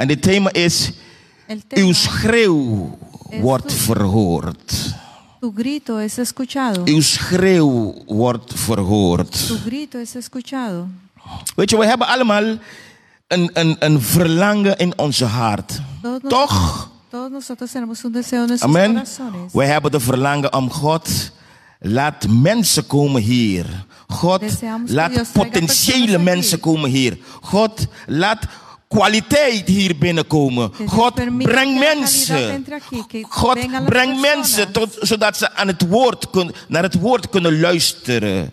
En dit thema is, tema, uw schreeuw wordt verhoord. tu grito es escuchado. Uw schreeuw wordt verhoord. Tu grito es escuchado. Weet je, we hebben allemaal een, een, een verlangen in onze hart. Todos, Toch? todos nosotros tenemos un deseo en Amen. corazones. Wij hebben de verlangen om God. Laat mensen komen hier. God, Deseamos laat potentiële mensen komen hier. God, laat kwaliteit hier binnenkomen. God, permita breng que la calidad mensen. God, vengan las breng personas. mensen tot, zodat ze aan het woord kun, naar het woord kunnen luisteren.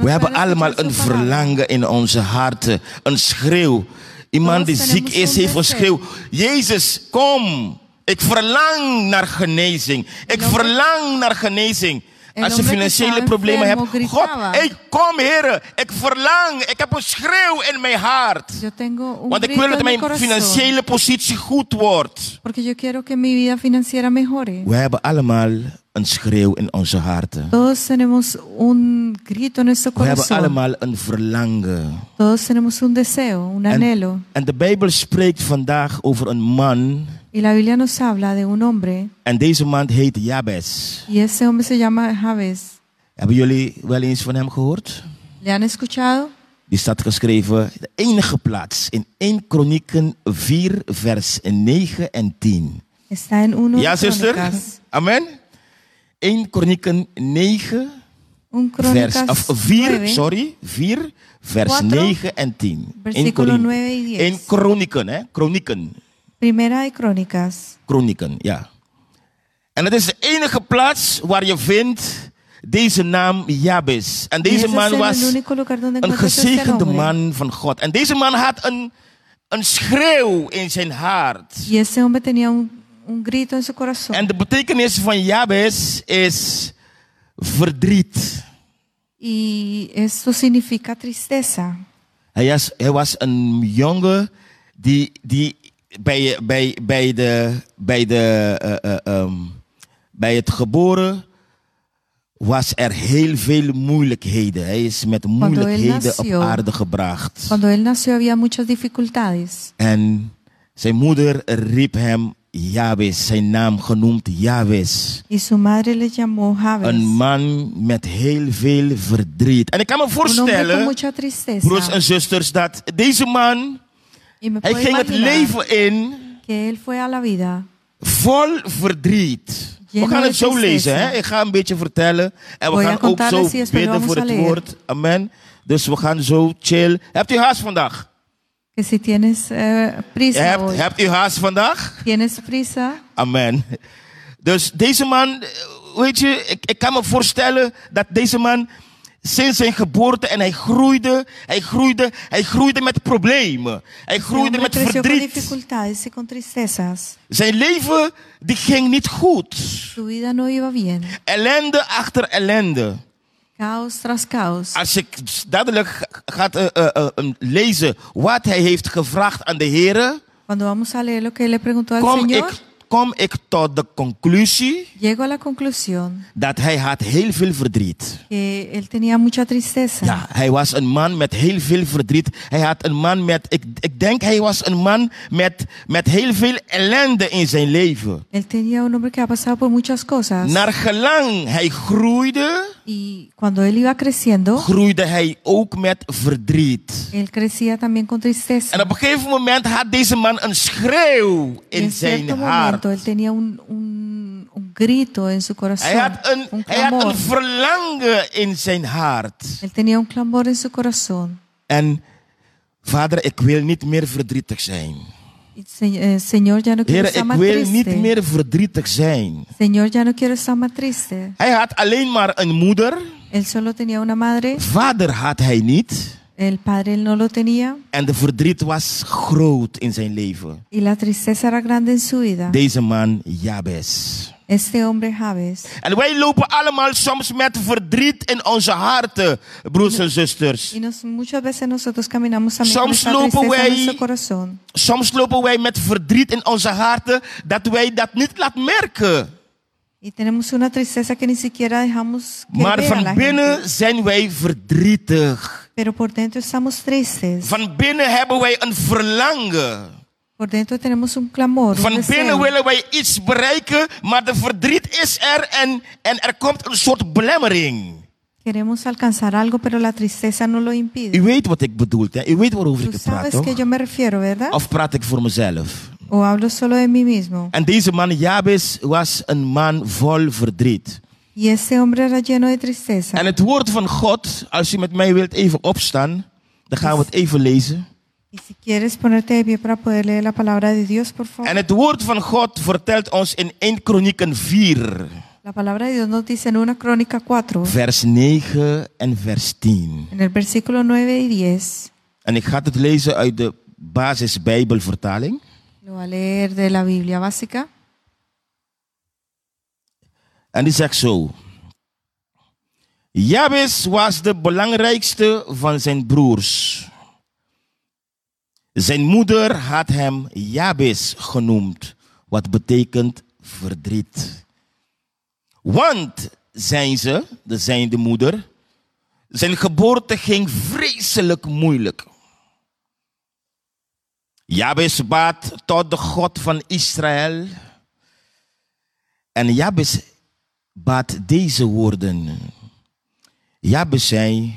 We hebben allemaal een verlangen in onze harten. Een schreeuw. Iemand die ziek is, heeft een schreeuw. Jezus, kom. Ik verlang naar genezing. Ik verlang naar genezing. Als je financiële problemen hebt. God, ik kom heren. Ik verlang. Ik heb een schreeuw in mijn hart. Want ik wil dat mijn financiële positie goed wordt. We hebben allemaal een schreeuw in onze harten. Todos tenemos un grito en nuestro We hebben allemaal een verlangen. Todos tenemos un deseo, un anhelo. En, en de Bijbel spreekt vandaag over een man. Y la Biblia nos habla de un hombre. En deze man heet Jabez. Y ese hombre se llama Jabez. Hebben jullie wel eens van hem gehoord? ¿Le han escuchado? Die staat geschreven, de enige plaats in 1 Kronieken 4, vers 9 en 10. Está en uno Ja, zuster? Amen. 1 Kronieken 9, Un vers, of 4, 9, sorry, 4, vers Cuatro, 9 en 10. 1 versículo 9 y 10. 1 Kronieken, hè? Kronieken. Primera de Crónicas. Kronieken, ja. En het is de enige plaats waar je vindt deze naam Jabez. En deze man was een gezegende man van God. En deze man had een, een schreeuw in zijn hart. Y ese hombre tenía un, un grito en su corazón. En de betekenis van Jabez is verdriet. Y esto significa tristeza. Hij was, hij was een jongen die, die bij, bij, bij, de, bij, de, eh, eh, ehm, bij het geboren was er heel veel moeilijkheden. Hij is met moeilijkheden op aarde gebracht. Cuando él nació había muchas dificultades. En zijn moeder riep hem Jabez, zijn naam genoemd Jabez. Y su madre le llamó Jabez. Een man met heel veel verdriet. En ik kan me voorstellen, broers en zusters, dat deze man, hij ging het leven in vol verdriet. We gaan het zo lezen. Hè? Ik ga een beetje vertellen. En we gaan ook zo bidden voor het woord. Amen. Dus we gaan zo chill. Hebt u haast vandaag? que si tienes eh, prisa Hebt, u haast vandaag? tienes prisa Amen. Dus deze man, weet je, ik, ik kan me voorstellen dat deze man sinds zijn geboorte en hij groeide, hij groeide, hij groeide met problemen. Hij groeide met verdriet. Zijn leven, die ging niet goed. Ellende achter ellende. Caos tras caos. Als ik dadelijk gaat eh, lezen wat hij heeft gevraagd aan de Heer, Cuando vamos a leer lo que él le preguntó al kom Señor, ik, kom ik tot de conclusie llego a la conclusión dat hij had heel veel verdriet. que él tenía mucha tristeza. Ja, hij was een man met heel veel verdriet. Hij had een man met, ik, ik denk hij was een man met, met heel veel ellende in zijn leven. Él tenía un hombre que ha pasado por muchas cosas. Naar gelang hij groeide, Y cuando él iba creciendo, groeide hij ook met verdriet. él crecía también con tristeza. En op een gegeven moment had deze man een schreeuw in en zijn cierto hart. momento él tenía un, un, un grito en su corazón, Hij had, een, un hij had een verlangen in zijn hart. Él tenía un clamor en su corazón. En vader, ik wil niet meer verdrietig zijn. Y, "Se- eh, Señor, ya no quiero Heer, ik wil triste. niet meer verdrietig zijn. Señor, ya no quiero estar más triste. Hij had alleen maar een moeder. Él solo tenía una madre, Vader had hij niet. El padre no lo tenía En de verdriet was groot in zijn leven. y la tristeza era grande en su vida. Deze man, Jabez. Este hombre Jabez. En wij lopen allemaal soms met verdriet in onze harten, broers en zusters. Y nos, muchas veces nosotros caminamos también Soms lopen wij- en nuestro corazón. Soms lopen wij met verdriet in onze harten dat wij dat niet laten merken. Y tenemos una tristeza que ni siquiera dejamos que Maar van gente. binnen zijn wij verdrietig. Pero por dentro estamos tristes. Van binnen hebben wij een verlangen. Por dentro tenemos un clamor, un Van binnen willen wij iets bereiken, maar de verdriet is er en, en er komt een soort belemmering. Queremos alcanzar algo, pero la tristeza no lo U impide. weet wat ik bedoel, hè? u weet waarover Tú ik het praat, que yo me refiero. Of praat ik voor mezelf? O hablo solo de mí mismo. En deze man Jabes was een man vol verdriet. Y ese hombre era lleno de tristeza. En het woord van God, als u met mij wilt even opstaan, dan gaan we het even lezen. Y si quieres ponerte de pie para poder leer la palabra de Dios, por favor. En het woord van God vertelt ons in 1 Kronieken 4, La palabra de Dios nos dice en una crónica 4, vers 9 en vers 10. en el versículo 9 y 10. En ik ga het lezen uit de basis Bijbelvertaling. Lo a de la. En die zegt zo. Jabes was de belangrijkste van zijn broers. Zijn moeder had hem Jabes genoemd, wat betekent verdriet. Want, zijn ze, de zijn de moeder, zijn geboorte ging vreselijk moeilijk. Jabes bad tot de God van Israël. En Jabes bad deze woorden. Jabes zei,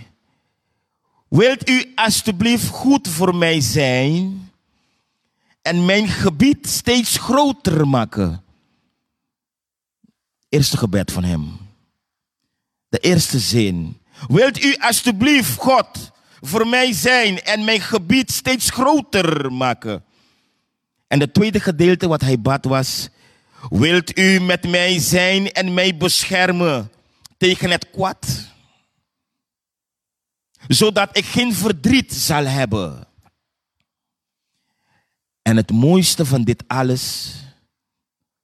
wilt u alstublieft goed voor mij zijn en mijn gebied steeds groter maken? Eerste gebed van hem. De eerste zin. Wilt u alstublieft God voor mij zijn en mijn gebied steeds groter maken? En het tweede gedeelte wat hij bad was, wilt u met mij zijn en mij beschermen tegen het kwaad? Zodat ik geen verdriet zal hebben. En het mooiste van dit alles,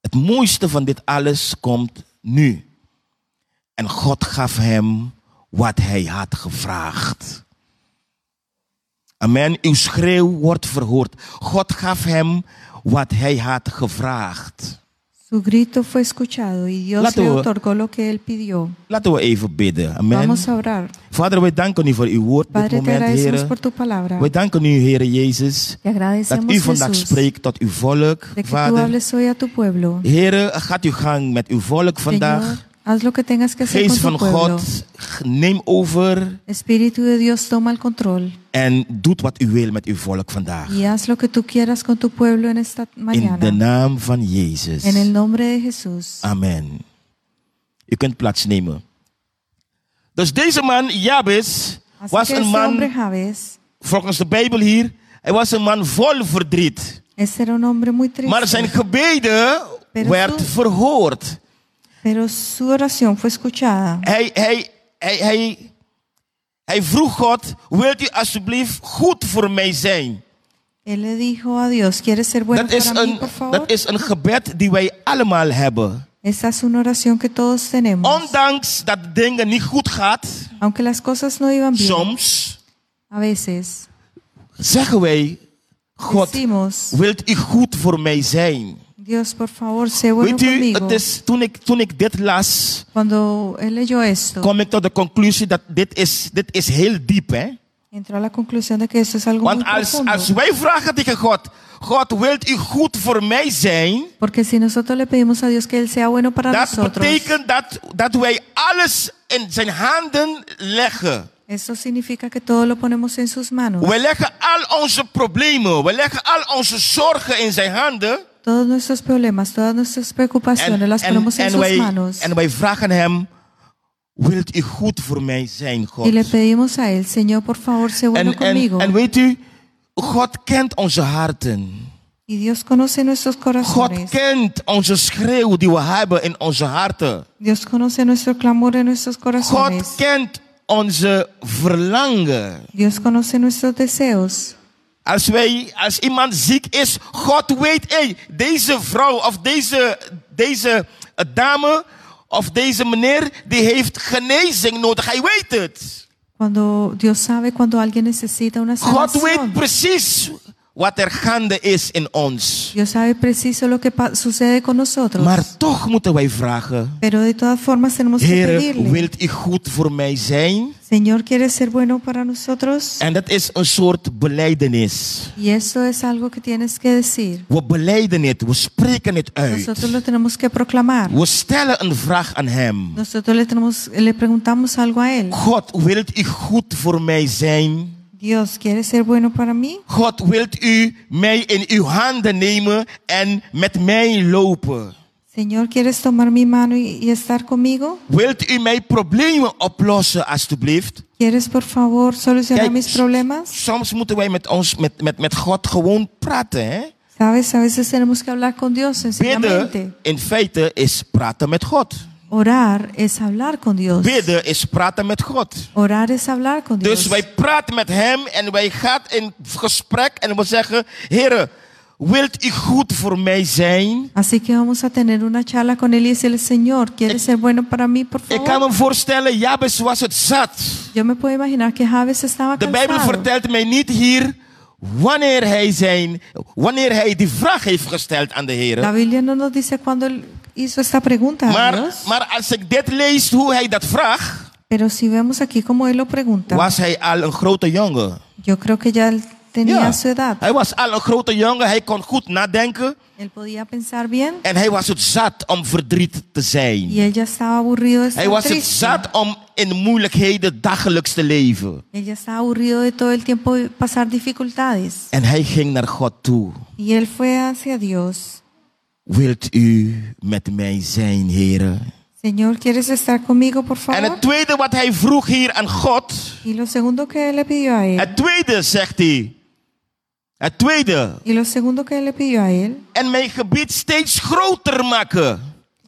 het mooiste van dit alles komt nu. En God gaf hem wat hij had gevraagd. Amen. Uw schreeuw wordt verhoord. God gaf hem wat hij had gevraagd. Su grito fue escuchado y Dios Laten le we- otorgó lo que él pidió. Laten we even bidden. Amen. Vamos a orar. Vader, wij danken u voor uw woord dit Padre, te moment, agradecemos Heer. por tu palabra. Wij danken u, Heer Jezus, Te dat agradecemos, u vandaag Jesús, spreekt tot uw volk. de que tú Vader, hables hoy a tu pueblo. Heer, gaat uw gang met uw volk vandaag. Señor, haz lo que tengas que hacer Geest con van tu pueblo. God, neem over Espíritu de Dios, toma el control en doet wat u wil met uw volk vandaag. y haz lo que tú quieras con tu pueblo en esta In de mañana. naam van Jezus. En el nombre de Jesús. Amen. U kunt plaats nemen. Dus deze man, Jabes, Así was een man, Jabes, volgens de Bijbel hier, hij was een man vol verdriet. este era un hombre muy triste. Maar zijn gebeden werd verhoord. Pero su oración fue escuchada. Hij, hij, hij, hij, hij vroeg God, wilt u alsjeblieft goed voor mij zijn? Él le dijo a Dios, ¿quieres ser bueno dat, is para mí, een, por favor? dat is een gebed die wij allemaal hebben. Esa es una oración que todos tenemos. Ondanks dat dingen niet goed gaat, Aunque las cosas no iban bien, soms a veces zeggen wij, God, decimos, wilt u goed voor mij zijn? Dios, por favor, sé bueno Weet u, conmigo. het is, toen, ik, toen ik dit las, Cuando él leyó esto, kom ik tot de conclusie dat dit is, dit is heel diep. Hè? entró a la conclusión de que esto es algo muy Want als, profundo. als wij vragen tegen God, God, wilt u goed voor mij zijn? Porque si nosotros le pedimos a Dios que Él sea bueno para Dat nosotros, betekent dat, dat wij alles in zijn handen leggen. eso significa que todo lo ponemos en sus manos. We leggen al onze problemen, we leggen al onze zorgen in zijn handen. Todos nuestros problemas, todas nuestras preocupaciones las ponemos en en, sus wij, manos. en wij vragen hem, wilt u goed voor mij zijn, God? Y le pedimos a Él, Señor, por favor, sé bueno En, en, conmigo. en weet u, God kent onze harten. y Dios conoce nuestros God corazones. kent onze schreeuw die we hebben in onze harten. Dios conoce nuestro clamor en nuestros corazones. God kent onze verlangen. Dios conoce nuestros deseos. Als, wij, als iemand ziek is, God weet, hey, deze vrouw of deze, deze eh, dame of deze meneer, die heeft genezing nodig. Hij weet het. Cuando Dios sabe cuando alguien necesita una God weet precies wat er gaande is in ons. Dios sabe preciso lo que sucede con nosotros. Maar toch moeten wij vragen, Pero de todas formas tenemos que Heer, pedirle. wilt u goed voor mij zijn? Señor, ¿quieres ser bueno para nosotros? En dat is een soort beleidenis. Y eso es algo que tienes que decir. We beleiden het, we spreken het uit. Nosotros lo tenemos que proclamar. We stellen een vraag aan Hem. Nosotros le, tenemos, le preguntamos algo a Él. God, wilt u goed voor mij zijn? Dios, ¿quieres ser bueno para mí? God, wilt u mij in uw handen nemen en met mij lopen? Señor, ¿quieres tomar mi mano y, estar conmigo? Wilt u mijn problemen oplossen, alstublieft? ¿Quieres, por favor, solucionar mis problemas? Soms moeten wij met, ons, met, met, met God gewoon praten. Hè? Sabes, a veces tenemos que hablar con Dios sencillamente. Bidden, in feite, is praten met God. Orar es hablar con Dios. Bidden is praten met God. Orar es hablar con Dios. Dus wij praten met Hem en wij gaan in gesprek en we zeggen: Heer, wilt u goed voor mij zijn? Así que vamos a tener una charla con Él y decirle, Señor, ¿quieres ser bueno para mí, por Ik kan favor? me voorstellen, Jabes was het zat. Yo me puedo imaginar que Javes estaba De Bijbel cansado. vertelt mij niet hier wanneer hij, zijn, wanneer hij die vraag heeft gesteld aan de La Heer. Biblia no nos dice cuándo Él hizo esta pregunta a Maar, Dios. maar als ik dit lees, hoe hij dat vraagt, Pero si vemos aquí como Él lo pregunta, was hij al een grote jongen. yo creo que ya Él tenía Ja, su edad. hij was al een grote jongen, hij kon goed nadenken. Él podía pensar bien En hij was het zat om verdriet te zijn. y ya estaba aburrido de estar Hij was het triste. zat om in moeilijkheden dagelijks te leven. Él ya estaba aburrido de todo el tiempo pasar dificultades. En hij ging naar God toe. Y él fue hacia Dios. Wilt u met mij zijn, heren? Señor, ¿quieres estar conmigo, por En favor? het tweede wat hij vroeg hier aan God. Y lo segundo que él le pidió a él. Het tweede zegt hij. Het tweede. Y lo segundo que él le pidió a él, En mijn gebied steeds groter maken.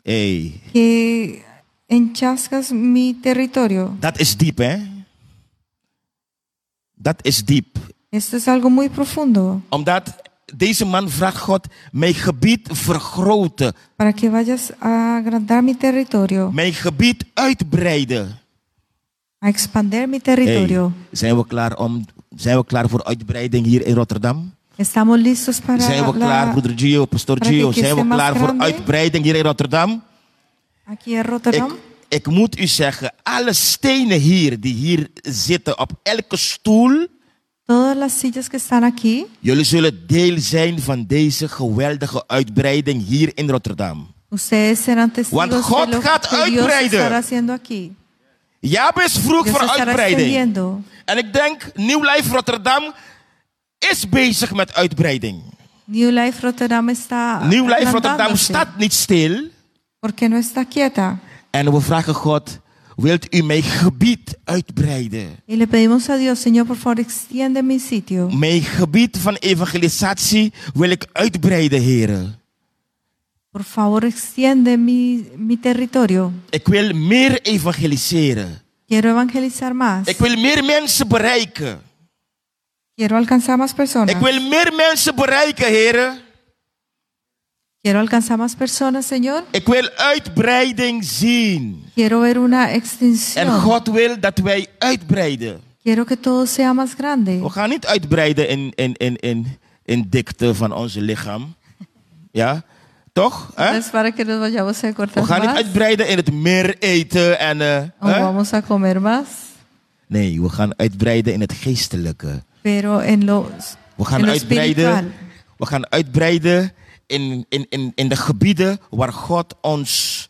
Hey, que enchascas mi territorio. dat is diep, hè? Dat is diep. Esto es algo muy profundo. Omdat deze man vraagt God, mijn gebied vergroten. Para que vayas a agrandar mi territorio, Mijn gebied uitbreiden. a expander mi Hey, territorio. zijn, we klaar om, zijn we klaar voor uitbreiding hier in Rotterdam? Estamos listos para Zijn we klaar, la, broeder Gio, pastor Gio? Zijn we klaar voor uitbreiding hier in Rotterdam? aquí en Rotterdam. Ik, ik moet u zeggen, alle stenen hier die hier zitten op elke stoel, Todas las sillas que están aquí, jullie zullen deel zijn van deze geweldige uitbreiding hier in Rotterdam. ustedes serán testigos Want God de lo gaat que Dios uitbreiden. estará haciendo aquí. Jabes vroeg Dios voor estará uitbreiding. extendiendo. En ik denk, New Life Rotterdam is bezig met uitbreiding. New Life Rotterdam está New Life Rotterdam staat niet stil. porque no está quieta. En we vragen God, wilt u mijn gebied uitbreiden? Y le pedimos a Dios, Señor, por favor, extiende mi sitio. Mijn gebied van evangelisatie wil ik uitbreiden, heren. Por favor, extiende mi, mi territorio. Ik wil meer evangeliseren. Quiero evangelizar más. Ik wil meer mensen bereiken. Quiero alcanzar más personas. Ik wil meer mensen bereiken, heren. Quiero alcanzar más personas, Señor. Ik wil uitbreiding zien. Quiero ver una En extensión. God wil dat wij uitbreiden. Quiero que todo sea más grande. We gaan niet uitbreiden in, in, in, in, in dikte van onze lichaam. Ja? Toch? Hè? Es para que nos vayamos a We cortar gaan niet más. uitbreiden in het meer eten en... eh, O hè? vamos a comer más. Nee, we gaan uitbreiden in het geestelijke. Pero en lo, We gaan en lo uitbreiden, espiritual. we gaan uitbreiden in, in, in, in de gebieden waar God ons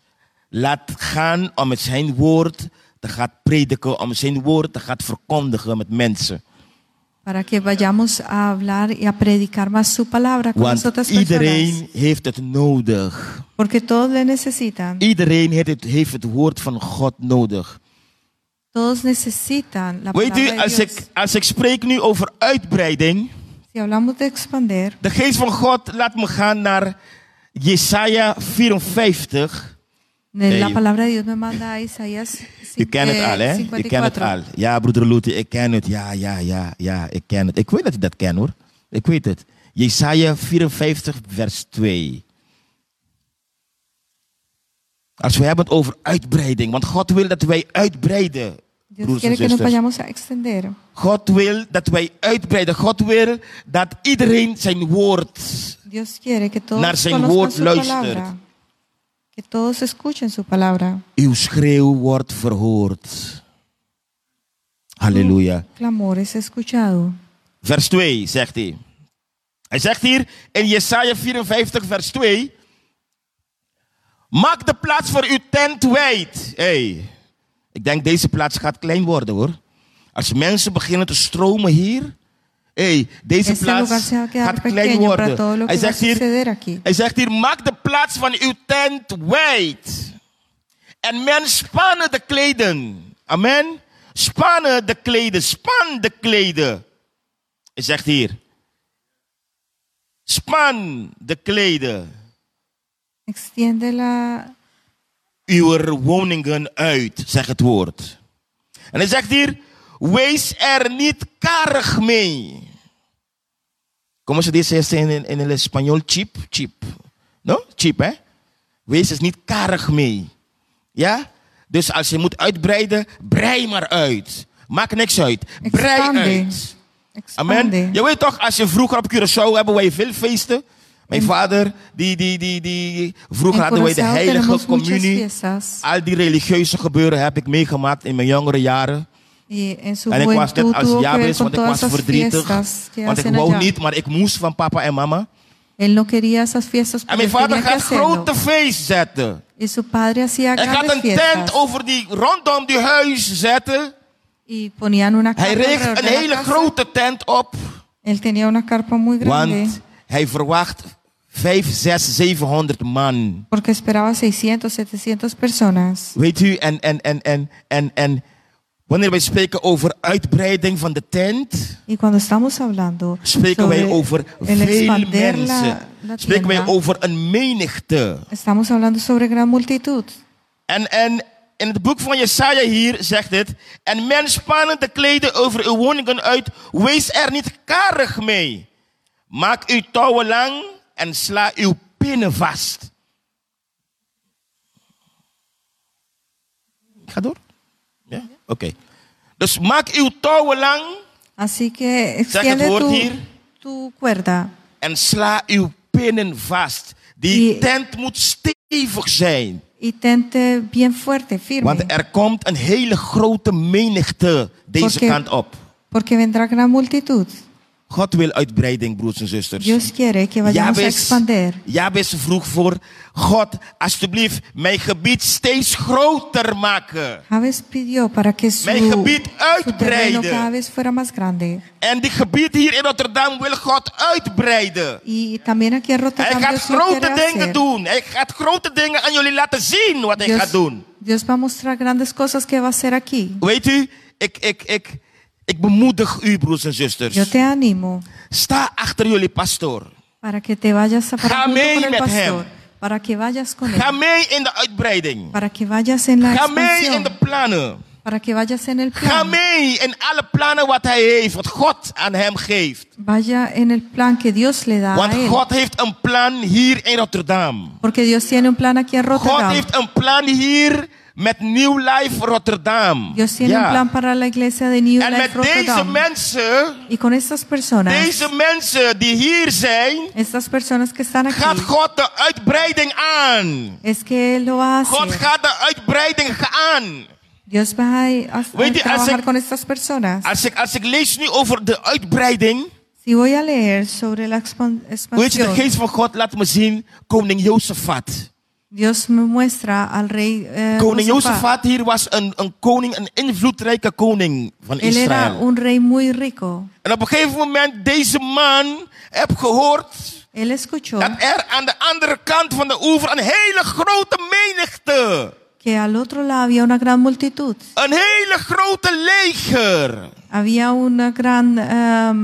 laat gaan om met zijn woord te gaan prediken, om zijn woord te gaan verkondigen met mensen. Para que vayamos a hablar y a predicar más su palabra con Want otras personas. iedereen heeft het nodig. Porque todos le necesitan. Iedereen heeft het, heeft het woord van God nodig. Todos necesitan la Weet palabra u, als ik, als ik spreek nu over uitbreiding, Hablamos de geest van God laat me gaan naar Jesaja 54. de la palabra de Dios me manda a Isaías U kent het al, hè? U kent het 54. al. Ja, broeder Luthi, ik ken het. Ja, ja, ja, ja, ik ken het. Ik weet dat u dat kent, hoor. Ik weet het. Jesaja 54, vers 2. Als we hebben het over uitbreiding, want God wil dat wij uitbreiden. Dios broers en quiere que nos zusters. vayamos a extender. God wil dat wij uitbreiden. God wil dat iedereen zijn woord. Dios quiere que todos Naar zijn woord luistert. palabra. Que todos escuchen su palabra. Uw schreeuw wordt verhoord. Halleluja. Clamor es escuchado. Vers 2 zegt hij. Hij zegt hier in Jesaja 54 vers 2. Maak de plaats voor uw tent wijd. Hey, ik denk deze plaats gaat klein worden hoor. Als mensen beginnen te stromen hier. Hey, deze Este plaats gaat klein pequeño worden. Hij zegt, hier, aquí. hij zegt hier, maak de plaats van uw tent wijd. En men spannen de kleden. Amen. Spannen de kleden. Span de kleden. Hij zegt hier. Span de kleden. Extiende la, Uw woningen uit, zegt het woord. En hij zegt hier, wees er niet karig mee. Como se dice esto en, en el español? Cheap, cheap. No? Cheap, hè? Wees er niet karig mee. Ja? Dus als je moet uitbreiden, brei maar uit. Maakt niks uit. Brei Expande. uit. Amen. Je weet toch, als je vroeger op Curaçao hebben wij veel feesten. Mijn vader, die, die, die, die, vroeger En hadden wij de heilige communie. Al die religieuze gebeuren heb ik meegemaakt in mijn jongere jaren. En ik was net als Jabes, want ik was verdrietig. Want ik wou niet, maar ik moest van papa en mama. Él no quería esas fiestas, En mijn vader gaat grote feest zetten. Y su padre hacía Hij gaat een tent over die, rondom die huis zetten. Y ponían una Hij richt een hele grote tent op. Él tenía una carpa muy grande. Want hij verwacht 5, 6, 700 man. Porque esperaba 600, 700 personas. Weet u, en, en, en, en, en, en wanneer wij spreken over uitbreiding van de tent, Y cuando estamos hablando spreken wij sobre over el veel expander la, mensen. la Spreken wij tienda, over een menigte. estamos hablando sobre gran multitud. En, en in het boek van Jesaja hier zegt het, en men spannen de kleden over uw woningen uit, wees er niet karig mee. Maak uw touwen lang en sla uw pinnen vast. Ga door. Ja? Oké. Dus maak uw touwen lang Así que het woord tu, hier. tu cuerda en sla uw pinnen vast. Die tent moet stevig zijn. y tente bien fuerte, firme. Want er komt een hele grote menigte deze Porque- kant op. Porque vendrá gran multitud. God wil uitbreiding, broers en zusters. Dios quiere que vayamos a Jabes, expander. Jabes vroeg voor God, alsjeblieft, mijn gebied steeds groter maken. Javes pidió para que su, Mijn gebied uitbreiden. cada vez fuera más grande. En die gebied hier in Rotterdam wil God uitbreiden. Y también aquí en Hij Rotterdam gaat Dios lo grote dingen doen. Hij gaat grote dingen aan jullie laten zien wat hij Dios, gaat doen. Dios va a mostrar grandes cosas que va a hacer aquí. Weet u, ik, ik, ik, ik bemoedig u, broers en zusters. Yo te animo Sta achter jullie pastoor. para que te vayas a Ga junto mee con el met pastor, hem. para que vayas con Ga él, mee in de uitbreiding. para que vayas en la Ga mee in expansión, de plannen. para que vayas en el Ga plan. mee in alle plannen wat hij heeft, wat God aan hem geeft. Vaya en el plan que Dios le da Want a él. God heeft een plan hier in Rotterdam. Porque Dios tiene un plan aquí en God Rotterdam. heeft een plan hier met New Life Rotterdam. Dios tiene Ja. un plan para la iglesia de New En Life met deze Rotterdam. mensen, Y con estas personas, deze mensen die hier zijn, estas personas que están aquí, gaat God de uitbreiding aan. es que lo a God gaat de uitbreiding aan. Dios va a, Weet je, als ik- con estas personas. Als ik, als ik lees nu over de uitbreiding, Si voy a leer sobre la expan- weet je, de expansión, geest van God laat me zien, koning Jozefat. Dios me muestra al rey eh, Koning Josafat. Hier was een, een koning, een invloedrijke koning van Él era Israël. un rey muy rico. En op een gegeven moment, deze man, heb gehoord Él escuchó dat er aan de andere kant van de oever een hele grote menigte, que al otro lado había una gran multitud. een hele grote leger, Había una gran ehm,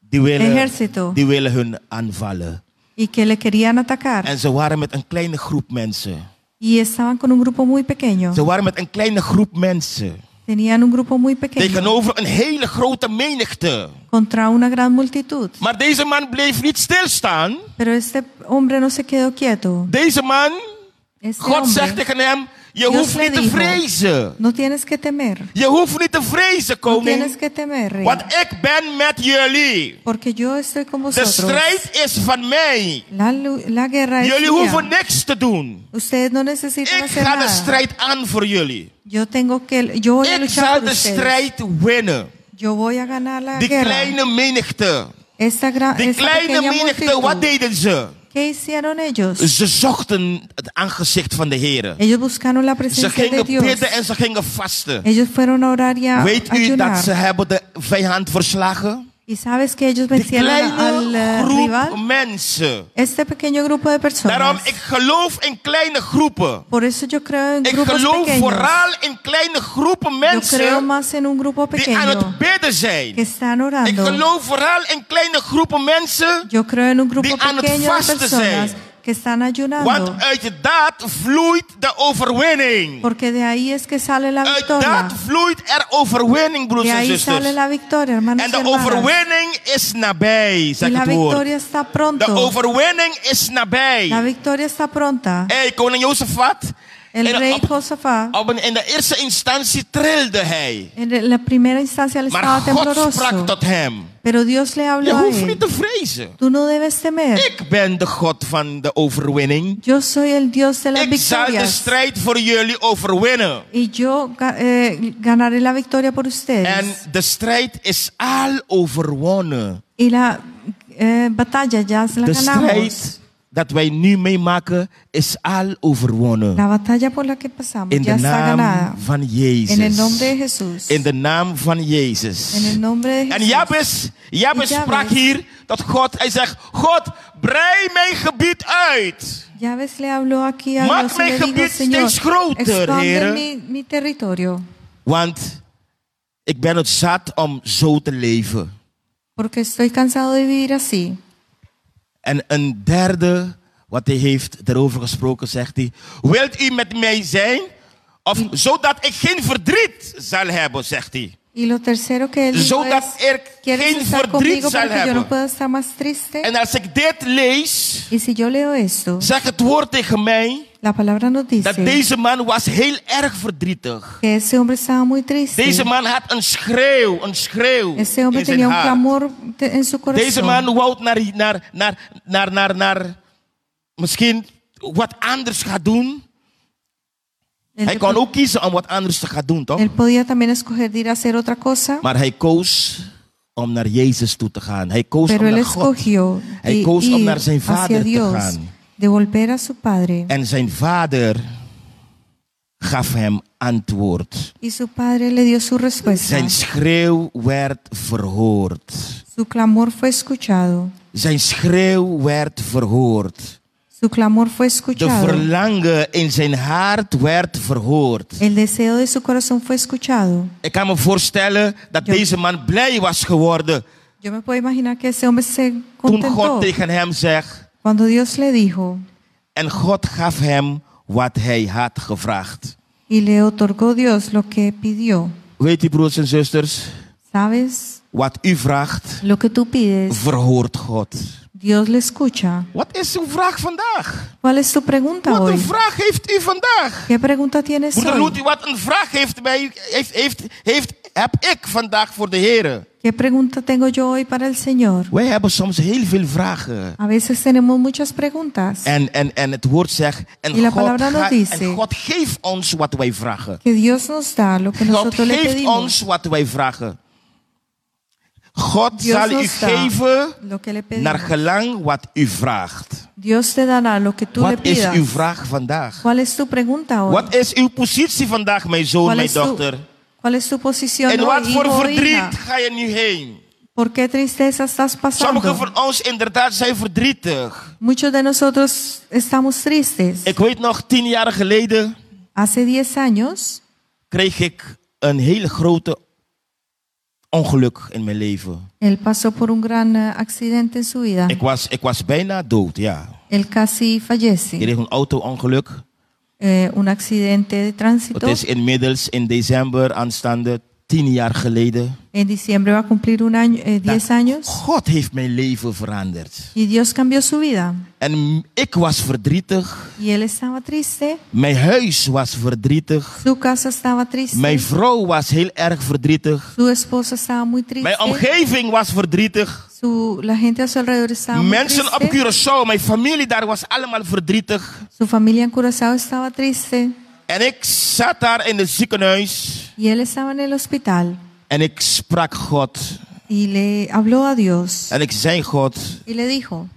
die willen, ejército die willen hun aanvallen. Y que le querían atacar. En ze waren met een kleine groep mensen. Y estaban con un grupo muy pequeño. Ze waren met een kleine groep mensen. Tenían un grupo muy pequeño Tegenover een hele grote menigte. contra una gran multitud. Maar deze man bleef niet stilstaan. Pero este hombre no se quedó quieto. Deze man, Este God zegt hombre, tegen hem: Je Dios hoeft niet te dijo, vrezen. no tienes que temer, Je hoeft niet te vrezen, no tienes koning. que temer, rey, Want ik ben met jullie. porque yo estoy con De vosotros. strijd is van mij. La, la guerra es Jullie mía. hoeven niks te doen. Ustedes no necesitan Ik hacer ga de nada. strijd aan voor jullie. Yo tengo que, yo voy a Ik luchar zal por de ustedes. strijd winnen. Yo voy a ganar la Die guerra. kleine menigte. Esta, gran, Die esta kleine menigte, multitud, wat deden ze? ¿Qué hicieron ellos? Ze zochten het aangezicht van de Heer. Ellos buscaron la Ze de gingen Dios. bidden en ze gingen vasten. Ellos fueron a orar y a Weet u ayunar. dat ze hebben de vijand verslagen? Y sabes que ellos vencieron al eh, groep rival. mensen. Este pequeño grupo de personas. Daarom, ik geloof in kleine groepen. Por eso yo creo en Ik grupos geloof pequeños. vooral in kleine groepen Yo creo mensen más en un grupo die aan pequeño het bidden zijn. que están Ik orando. geloof vooral in kleine groepen mensen, Yo creo en un grupo die aan het pequeño de vasten personas zijn. Que están ayunando. want uit dat vloeit de overwinning. Porque de ahí es que sale la Uit victoria. dat vloeit er overwinning, broers De en ahí sale zusters. la victoria, hermanos En y de hermanas. overwinning is nabij, Y la woord. victoria está De pronto. overwinning is nabij. La victoria está pronta. Hey, koning Jozefat. El in, rey Josafat, in de eerste instantie trilde hij. en de- la primera instancia él Maar God sprak tot hem. Pero Dios le Je habló a hoeft niet te vrezen. Tú no debes temer. Ik ben de God van de overwinning. Yo soy el Dios de las Ik zal de victorias. strijd voor jullie overwinnen. Y yo eh, ganaré la victoria por ustedes. En de strijd is al overwonnen. y la eh, batalla ya la De ganamos. strijd dat wij nu meemaken is al overwonnen. La batalla por la que pasamos In ya de está ganada. naam van En el nombre de Jezus. Jesús. In de naam van Jezus. en el nombre de En Jesús. Jabes, Jabes Jabes. sprak hier tot God. Hij zegt, God, brei mijn gebied uit. Yahweh le habló aquí a Maak Dios mijn gebied Señor, steeds groter, Heere." mi, mi territorio. Want ik ben het zat om zo te leven. Porque estoy cansado de vivir así. En een derde, wat hij heeft erover gesproken, zegt hij: Wilt u met mij zijn? Of zodat ik geen verdriet zal hebben, zegt hij. Y lo tercero que él dijo Zodat es, ¿quieres geen verdriet zal no hebben. En als ik dit lees, Y si yo leo esto, zegt het woord tegen mij la palabra nos dat dice deze man was heel erg verdrietig. que ese hombre estaba muy triste. Deze man had een schreeuw, een schreeuw Ese hombre in zijn tenía un hart. clamor de- en su Deze man wou naar, naar, naar, naar, naar, naar misschien wat anders gaan doen. Hij kon ook kiezen om wat anders te gaan doen, toch? él podía también escoger de ir a hacer otra cosa, Maar hij koos om naar Jezus toe te gaan. Hij koos pero om naar God. Hij koos om naar zijn vader te gaan. De volver a su padre. En zijn vader gaf hem antwoord. Y su padre le dio su respuesta. Zijn schreeuw werd verhoord. Su clamor fue escuchado. Zijn schreeuw werd verhoord. Su clamor fue De escuchado. verlangen in zijn hart werd verhoord. El deseo de su corazón fue escuchado. Ik kan me voorstellen dat Yo- deze man blij was geworden Yo me puedo imaginar que ese hombre se toen contentó God tegen hem zegt. Cuando Dios le dijo En God gaf hem wat hij had gevraagd. y le otorgó Dios lo que pidió. Weet u broers en zusters, ¿Sabes? wat u vraagt, Lo que tú pides, verhoort God. Dios le escucha. Wat is uw vraag vandaag? ¿Cuál es tu pregunta Wat hoy? een vraag heeft u vandaag? ¿Qué pregunta tienes Broeder hoy? Wat een vraag heeft, mij, heeft, heeft, heeft, heb ik vandaag voor de Heer? ¿Qué pregunta tengo yo hoy para el Señor? Wij hebben soms heel veel vragen. A veces tenemos muchas preguntas. En, en, en het woord zegt, en Y la God, ga- dice- en God geeft ons wat wij vragen. Que Dios nos da lo que God nosotros le geeft pedimos. ons wat wij vragen. God Dios zal u geven le naar gelang wat u vraagt. Dios te dará lo que tú le Wat is pidas. uw vraag vandaag? ¿Cuál es tu pregunta hoy? Wat is uw positie vandaag, mijn zoon, ¿Cuál mijn es, tu, dochter? ¿Cuál es tu posición En wat voor verdriet ga je nu heen? ¿Por qué tristeza estás pasando? Sommigen van ons inderdaad zijn verdrietig. Muchos de nosotros estamos tristes. Ik weet nog, tien jaar geleden Hace 10 años kreeg ik een hele grote ongeluk in mijn leven. él pasó por un gran eh, accidente en su vida. Ik was, ik was bijna dood, ja. Él casi Ik fallece. kreeg een auto-ongeluk. Eh, un accidente de Het tránsito. is inmiddels in december aanstaande tien jaar geleden. En diciembre va a cumplir un año, eh, 10 dat años. God heeft mijn leven veranderd. Y Dios cambió su vida. En ik was verdrietig. Y él estaba triste. Mijn huis was verdrietig. Su casa estaba triste. Mijn vrouw was heel erg verdrietig. Su esposa estaba muy triste. Mijn omgeving was verdrietig. Su, la gente a su alrededor estaba muy Mensen op triste. Curaçao, mijn familie daar was allemaal verdrietig. Su familia en Curazao estaba triste. En ik zat daar in het ziekenhuis. Y él estaba en el hospital. En ik sprak God. Y le habló a Dios. En ik zei God, Y le dijo,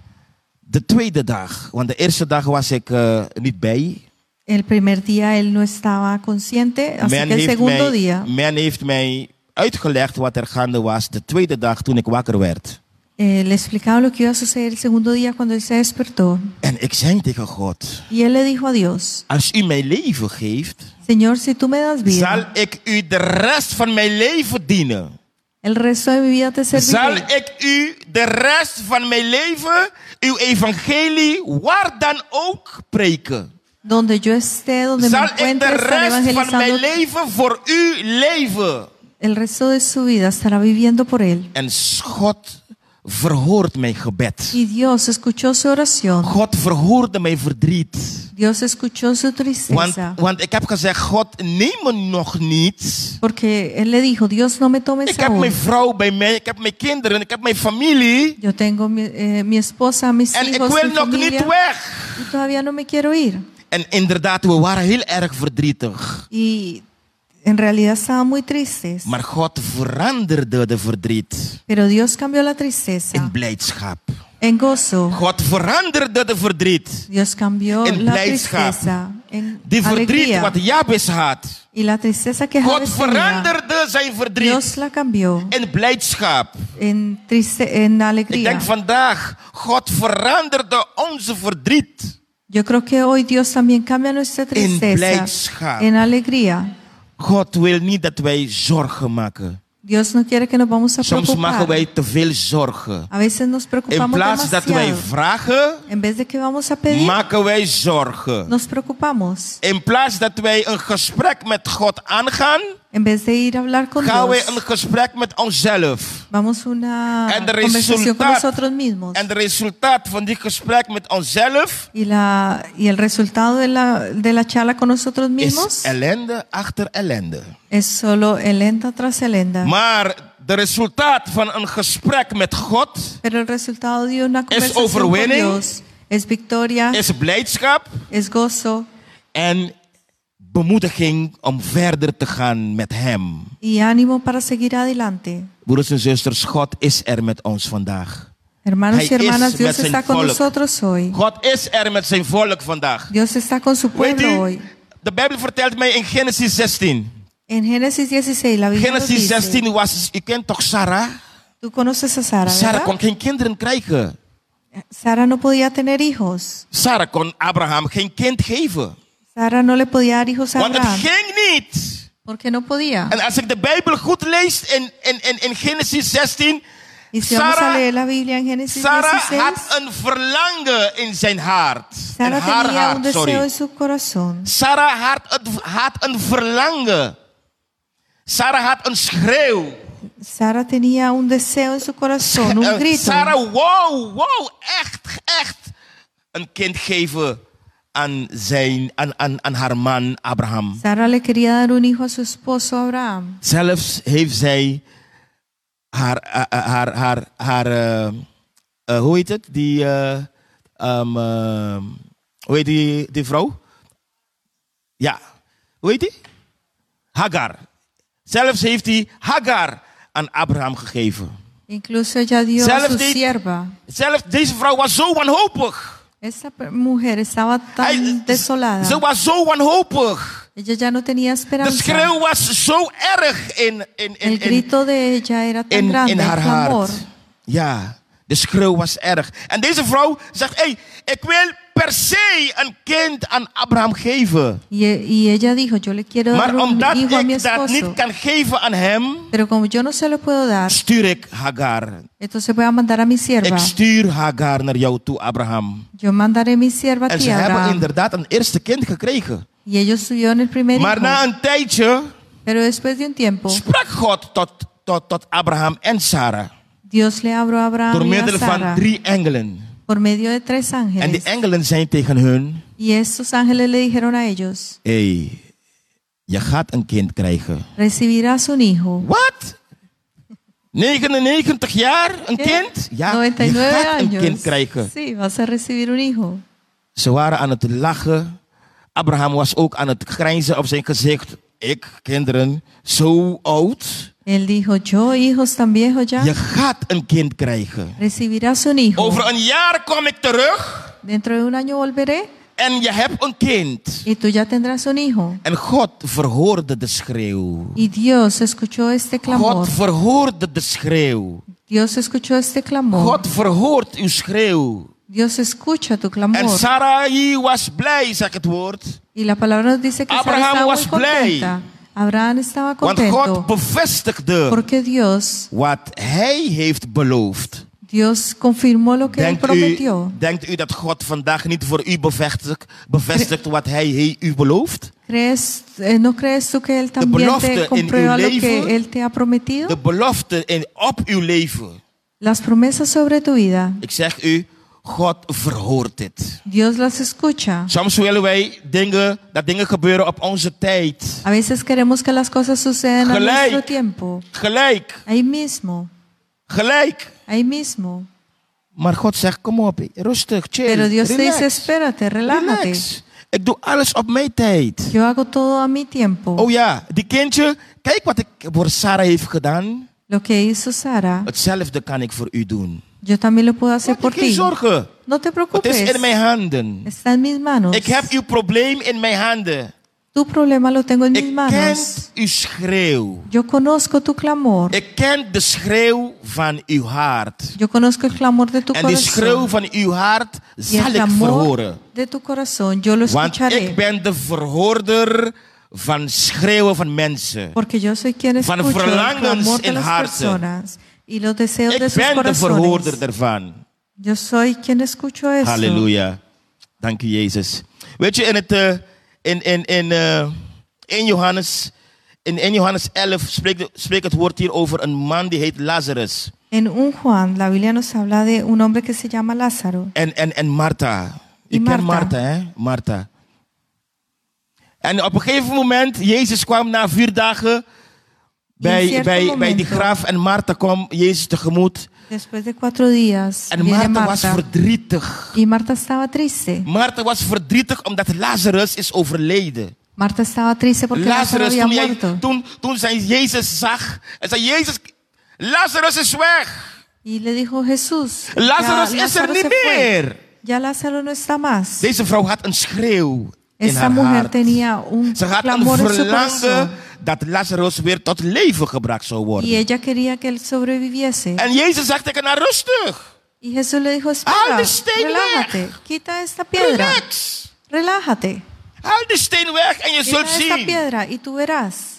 de tweede dag. Want de eerste dag was ik eh, niet bij. el primer día él no estaba consciente, así Men que el segundo mij, día men heeft mij uitgelegd wat er gaande was de tweede dag toen ik wakker werd. eh, le explicaba lo que iba a suceder el segundo día cuando él se despertó. En ik zei tegen God, Y él le dijo a Dios, als u mij leven geeft, Señor, si tú me das zal vida, ik u de rest van mijn leven dienen. el resto de mi vida te Zal serviré. ik u de rest van mijn leven uw evangelie waar dan ook preken. Donde yo esté, donde me Zal ik encuentre, de estaré rest van mijn leven voor u leven. El resto de su vida estará viviendo por él. En God verhoort mijn gebed. Y Dios escuchó su oración. God verhoorde mijn verdriet. Dios escuchó su Want, tristeza. want ik heb gezegd, God, neem me nog niet. Porque él le dijo, Dios no me tomes Ik heb mijn vrouw bij mij, ik heb mijn kinderen, ik heb mijn familie. Yo tengo mi, eh, mi esposa, mis En ik hijos, wil mi nog niet familia. weg. Y todavía no me quiero ir. En inderdaad, we waren heel erg verdrietig. Y en realidad estaban muy tristes. Maar God veranderde de verdriet Pero Dios cambió la tristeza in blijdschap. En gozo. God veranderde de verdriet. Dios cambió En la blijdschap. tristeza en Die verdriet alegría. wat Jabes had. Y la tristeza que God Jabes tenía, veranderde zijn verdriet Dios la cambió in blijdschap. en, triste, en Ik alegría. denk vandaag, God veranderde onze verdriet Yo creo que hoy Dios también cambia nuestra tristeza blijdschap. en alegría. God wil niet dat wij zorgen maken. Dios no quiere que nos vamos a Soms maken preocupar. wij te veel zorgen. A veces nos In preocupamos plaats dat wij demasiado. vragen, En vez de que vamos a pedir, maken wij zorgen. nos preocupamos. In plaats dat wij een gesprek met God aangaan, En vez de ir a hablar con gaan Dios, een gesprek met onszelf. vamos una En de conversación con nosotros mismos. en de resultaat van die gesprek met onszelf Y, la, y el resultado de la, de la charla con nosotros mismos is ellende achter ellende. es solo elenda tras elenda. Maar de resultaat van een gesprek met God Pero el resultado de una conversación con overwinning. Dios es victoria, is blijdschap es gozo en bemoediging om verder te gaan met Hem. y ánimo para seguir adelante. Broeders en zusters, God is er met ons vandaag. Hermanos Hij y hermanas, is Dios met zijn está con volk. nosotros hoy. God is er met zijn volk vandaag. Dios está con su pueblo u, hoy. de Bijbel vertelt mij in Genesis 16. En Génesis 16, la Biblia Genesis dice, 16 was, u kent toch Sarah? tú conoces a Sara, Sarah ¿verdad? kon geen kinderen krijgen. Sara no podía tener hijos. Sarah kon Abraham geen kind geven. Sara no le podía dar hijos a Want het Abraham ging niet. porque no podía. En als ik de Bijbel goed lees in, in, in, in Genesis 16, Y si vamos a Sara, leer la Biblia en Génesis Sarah 16, had een verlangen in zijn hart. In Sara haar tenía un hart, deseo sorry. en su corazón. Sarah had, het- had een verlangen. Sarah had een schreeuw. Sara tenía un deseo en su corazón, un Eh, grito. Sarah, wow, wow, echt, echt. Een kind geven aan, zijn, aan, aan, aan haar man Abraham. Sara le quería dar un hijo a su esposo Abraham. Zelfs heeft zij haar, eh, eh, haar, haar, haar eh, eh, hoe heet het? Die, ehm, eh, hoe heet die, die vrouw? Ja, hoe heet die? Hagar. Zelfs heeft hij Hagar aan Abraham gegeven. Incluso ella dio a Zelfs su sierva. Zelfs deze vrouw was zo wanhopig. Esa mujer estaba tan Hij- desolada. Ze was zo wanhopig. Ella ya no tenía De esperanza. schreeuw was zo erg in, in, El in, in, grito de ella era tan in, grande, in el haar hart. Ja, de schreeuw was erg. En deze vrouw zegt, hey, ik wil per se een kind aan Abraham geven. Y, y ella dijo, yo le quiero Maar dar un omdat hijo a mi ik dat esposo. niet kan geven aan hem, Pero como yo no se lo puedo dar, stuur ik Hagar. entonces voy a mandar a mi sierva. Ik stuur Hagar naar jou toe, Abraham. Yo mandaré mi sierva a En ze hebben Abraham. inderdaad een eerste kind gekregen. Y ellos tuvieron el primer Maar hijo. na een tijdje Pero después de un tiempo, sprak God tot, tot, tot Abraham en Sarah. Dios le habló a Abraham Door middel van drie engelen. Por medio de tres En die ángeles. engelen zijn tegen hun: Y estos ángeles le dijeron a ellos, hey, je gaat een kind krijgen. recibirás un hijo. Wat? 99 jaar, een kind? Ja, je 99 gaat een kind años. krijgen. Sí, vas a recibir un hijo. Ze waren aan het lachen. Abraham was ook aan het grijnzen op zijn gezicht. Ik, kinderen, zo oud. Él dijo, yo, hijos tan viejos ya, Je gaat een kind krijgen. recibirás un hijo. Over een jaar kom ik terug Dentro de un año volveré en je hebt een kind. y tú ya tendrás un hijo. En God verhoorde de schreeuw. Y Dios escuchó este clamor. God verhoorde de schreeuw. Dios escuchó este clamor. God verhoort uw schreeuw. Dios escucha tu En clamor. Sarai was blij, zegt het woord. Y la palabra nos dice que Abraham estaba was blij. Abraham estaba Want God contento bevestigde porque Dios, wat hij heeft beloofd. Dios confirmó lo que él Denkt u, denkt u dat God vandaag niet voor u bevestigt, bevestigt wat hij he- u belooft? ¿Crees, eh, ¿No crees tú que él también te in comprueba uw lo leven, que él te ha prometido? De belofte in, op uw leven. Las promesas sobre tu vida, Ik zeg u, God verhoort dit. Dios las escucha. Soms willen wij dingen, dat dingen gebeuren op onze tijd. A veces queremos que las cosas sucedan a Gelijk. nuestro tiempo, Gelijk, ahí mismo, gelijk. ahí mismo. Maar God zegt, kom op, rustig, chill, Pero Dios te relax, dice, espérate, relájate. relax. Ik doe alles op mijn tijd. Yo hago todo a mi tiempo. Oh ja, die kindje, kijk wat ik voor Sarah heeft gedaan. Lo que hizo Sara, Hetzelfde kan ik voor u doen. Yo también lo puedo hacer por geen ti. zorgen. No te Het preocupes. is in mijn handen. Está en mis manos. Ik heb uw probleem in mijn handen. Tu problema lo tengo en mis Ik ken manos. uw schreeuw. Yo conozco tu clamor. Ik ken de schreeuw van uw hart. Yo conozco el clamor de tu En die schreeuw corazón. van uw hart zal ik verhoren. de tu corazón, yo lo Want escucharé. ik ben de verhoorder van schreeuwen van mensen. Porque yo soy quien Van escucha el verlangens de in las harten. personas y los deseos de Ik sus ben de verhoorder corazones. daarvan. Yo soy quien escucho eso. Halleluja. Dank u, Jezus. Weet je, in, het, eh, in, in, in, eh, in, Johannes, in, in Johannes 11 spreekt, spreekt het woord hier over een man die heet Lazarus. En un Juan, la Biblia nos habla de un hombre que se llama Lázaro. En, en, en Martha. Je kent Martha. Martha, hè? Martha. En op een gegeven moment, Jezus kwam na vier dagen bij, bij, bij die graf. En Martha kwam Jezus tegemoet. Después de cuatro días, En viene Martha was verdrietig. Y Marta estaba triste. Martha was verdrietig omdat Lazarus is overleden. Marta estaba triste porque Lazarus, toen, jij, toen, toen zij Jezus zag, en zei Jezus, Lazarus is weg. Y le dijo Jesús, Lazarus ya is er niet meer. Ya Lázaro no está más. Deze vrouw had een schreeuw haar mujer tenía un Ze had een clamor en su verlangen corazón. dat Lazarus weer tot leven gebracht zou Y worden. ella quería que él sobreviviese. En Jezus zegt tegen haar, rustig, Y Jesús le dijo, Haal espera, de steen relájate, quita esta piedra, relax. relájate. Haal de steen weg en je Quita zult esta zien. piedra y tú verás.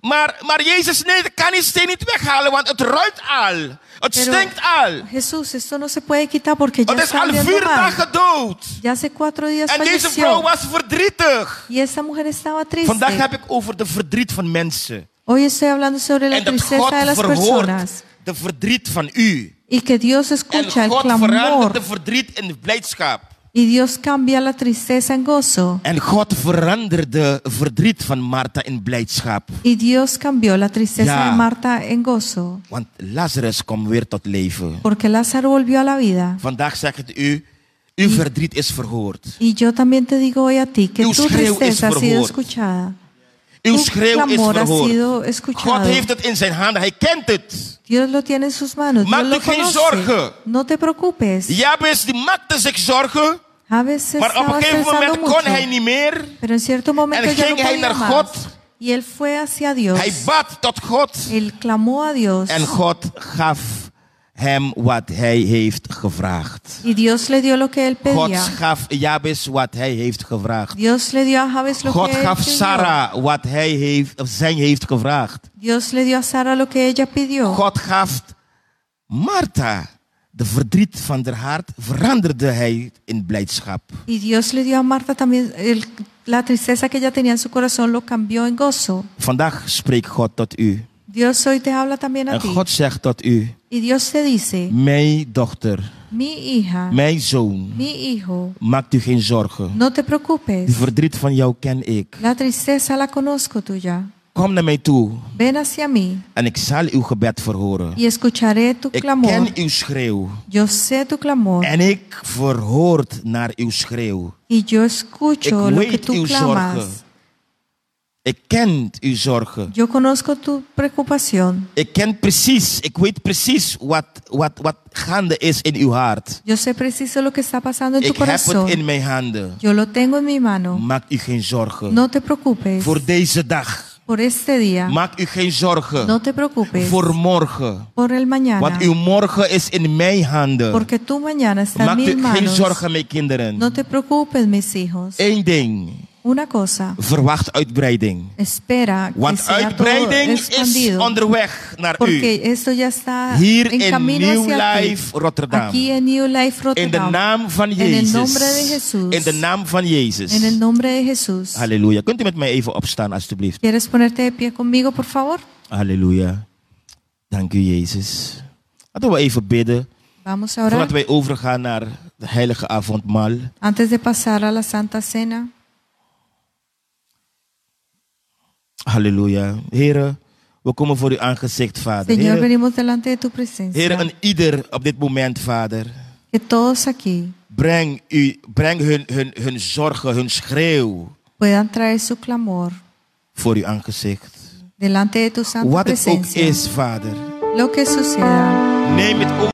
Maar, maar Jezus, nee, ik kan die steen niet weghalen, want het ruikt al. Het Pero- stinkt al. Jesús, esto no se puede quitar porque ya Het is está al vier dagen dood. Ya hace cuatro días En deze vrouw was verdrietig. Y esta mujer estaba triste. Vandaag heb ik over de verdriet van mensen. Hoy estoy hablando sobre la En dat tristeza God de las verhoort personas. de verdriet van u. Y que Dios En escucha el God verandert clamor. de verdriet in blijdschap. Y Dios cambia la tristeza en gozo. En God veranderde verdriet van Martha in blijdschap. Y Dios cambió la tristeza Ja. de Marta en gozo. Want Lazarus komt weer tot leven. Porque Lázaro volvió a la vida. Vandaag zegt het u, uw verdriet is verhoord. Y yo también te digo hoy a ti que Uw tu tristeza ha sido escuchada. Uw schreeuw is verhoord. God heeft het in zijn handen, hij kent het. Dios lo tiene en sus manos. Maak u geen zorgen. No te preocupes. Jabez die maakte zich zorgen, maar op een gegeven moment kon hij niet meer. Pero en cierto momento En ya no ging hij naar. God. Y él fue hacia Dios. Hij bad tot God Él clamó a Dios. en God gaf hem wat hij heeft gevraagd. Y Dios le dio lo que él God pedía. gaf Jabez wat hij heeft gevraagd. Dios le dio a Jabes lo God que gaf. Sarah wat hij heeft, of zij heeft gevraagd. Dios le dio a Sara lo que ella pidió. God gaf Martha de verdriet van haar hart, veranderde hij in blijdschap. Y Dios le dio a Marta también el la tristeza que ella tenía en su corazón lo cambió en gozo. Vandaag spreekt God tot u. Dios hoy te habla también a En ti. God zegt tot u, Y Dios te dice, mijn dochter, mi hija, mijn zoon, mi hijo, maak u geen zorgen. no te preocupes. verdriet van jou ken ik. La tristeza la conozco tuya. Kom naar mij toe Ven hacia mí en ik zal uw gebed verhoren. y escucharé tu Ik clamor. ken uw schreeuw Yo sé tu clamor en ik verhoort naar uw schreeuw. y yo escucho Ik lo que weet tú uw clamas. zorgen. Ik ken uw zorgen. Yo conozco tu preocupación. Ik ken precies, ik weet precies wat, wat, wat gaande is in uw hart. Yo sé preciso lo que está pasando en tu Ik heb corazón. het in mijn handen. Yo lo tengo en mi mano. Maak u geen zorgen. No te preocupes Voor deze dag. por este día. Maak u geen zorgen. No te preocupes Voor morgen. por el mañana. Want uw morgen is in mijn handen. Porque tu mañana está en Maak mis u geen manos. zorgen, mijn kinderen. No te preocupes, mis hijos. Eén ding. Una cosa. Verwacht uitbreiding. Espera Want uitbreiding is onderweg naar u. Porque esto ya está Hier in New. Life Rotterdam. Aquí en New Life In de Rotterdam. naam van Jezus. In de naam van Jezus. En el nombre de Jesús. Halleluja. Kunt u met mij even opstaan, alstublieft? ¿Quieres ponerte de pie conmigo, por favor? Halleluja. Dank u, Jezus. Laten we even bidden. Vamos a orar. Voordat wij overgaan naar de heilige avondmaal. Antes de pasar a la Santa Cena. Halleluja. Heren, we komen voor uw aangezicht, Vader. Señor, Heren, venimos delante de tu presencia. Heren, en ieder op dit moment, Vader. Que todos aquí Breng, u, breng hun, hun, hun zorgen, hun schreeuw puedan traer su clamor voor uw aangezicht. delante de tu santa Wat het ook is, Vader. Lo que suceda. Neem het ook